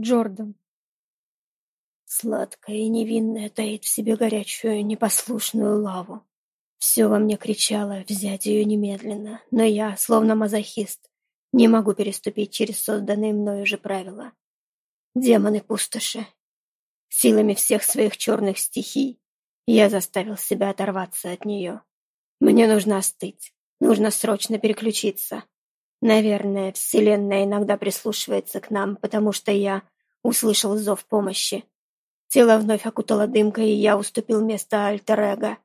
Джордан. Сладкое и невинное таит в себе горячую, непослушную лаву. Все во мне кричало взять ее немедленно, но я, словно мазохист, не могу переступить через созданные мною же правила. Демоны пустоши. Силами всех своих черных стихий я заставил себя оторваться от нее. Мне нужно остыть, нужно срочно переключиться. Наверное, Вселенная иногда прислушивается к нам, потому что я услышал зов помощи. Тело вновь окутало дымкой, и я уступил место Альтер-Эго.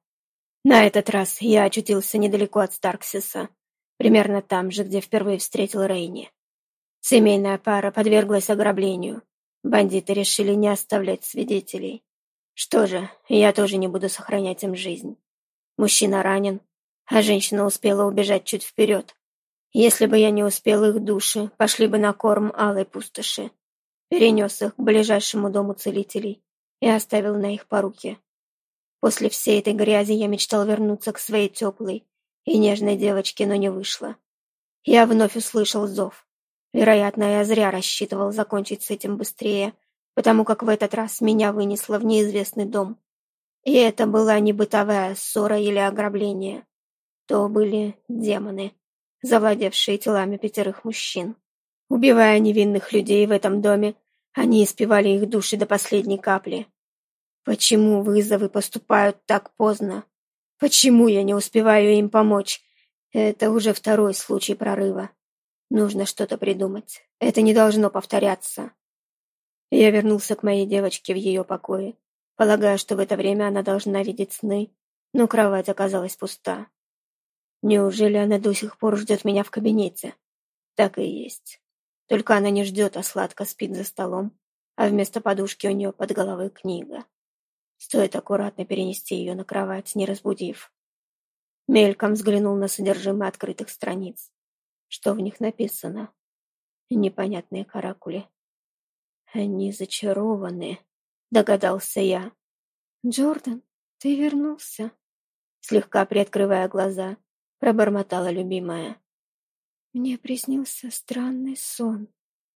На этот раз я очутился недалеко от Старксиса, примерно там же, где впервые встретил Рейни. Семейная пара подверглась ограблению. Бандиты решили не оставлять свидетелей. Что же, я тоже не буду сохранять им жизнь. Мужчина ранен, а женщина успела убежать чуть вперед. Если бы я не успел их души, пошли бы на корм алой пустоши. Перенес их к ближайшему дому целителей и оставил на их поруки. После всей этой грязи я мечтал вернуться к своей теплой и нежной девочке, но не вышло. Я вновь услышал зов. Вероятно, я зря рассчитывал закончить с этим быстрее, потому как в этот раз меня вынесло в неизвестный дом. И это была не бытовая ссора или ограбление. То были демоны, завладевшие телами пятерых мужчин. Убивая невинных людей в этом доме, они испевали их души до последней капли. Почему вызовы поступают так поздно? Почему я не успеваю им помочь? Это уже второй случай прорыва. Нужно что-то придумать. Это не должно повторяться. Я вернулся к моей девочке в ее покое, полагая, что в это время она должна видеть сны, но кровать оказалась пуста. Неужели она до сих пор ждет меня в кабинете? Так и есть. Только она не ждет, а сладко спит за столом, а вместо подушки у нее под головой книга. Стоит аккуратно перенести ее на кровать, не разбудив. Мельком взглянул на содержимое открытых страниц. Что в них написано? Непонятные каракули. Они зачарованы, догадался я. Джордан, ты вернулся? Слегка приоткрывая глаза, пробормотала любимая. Мне приснился странный сон.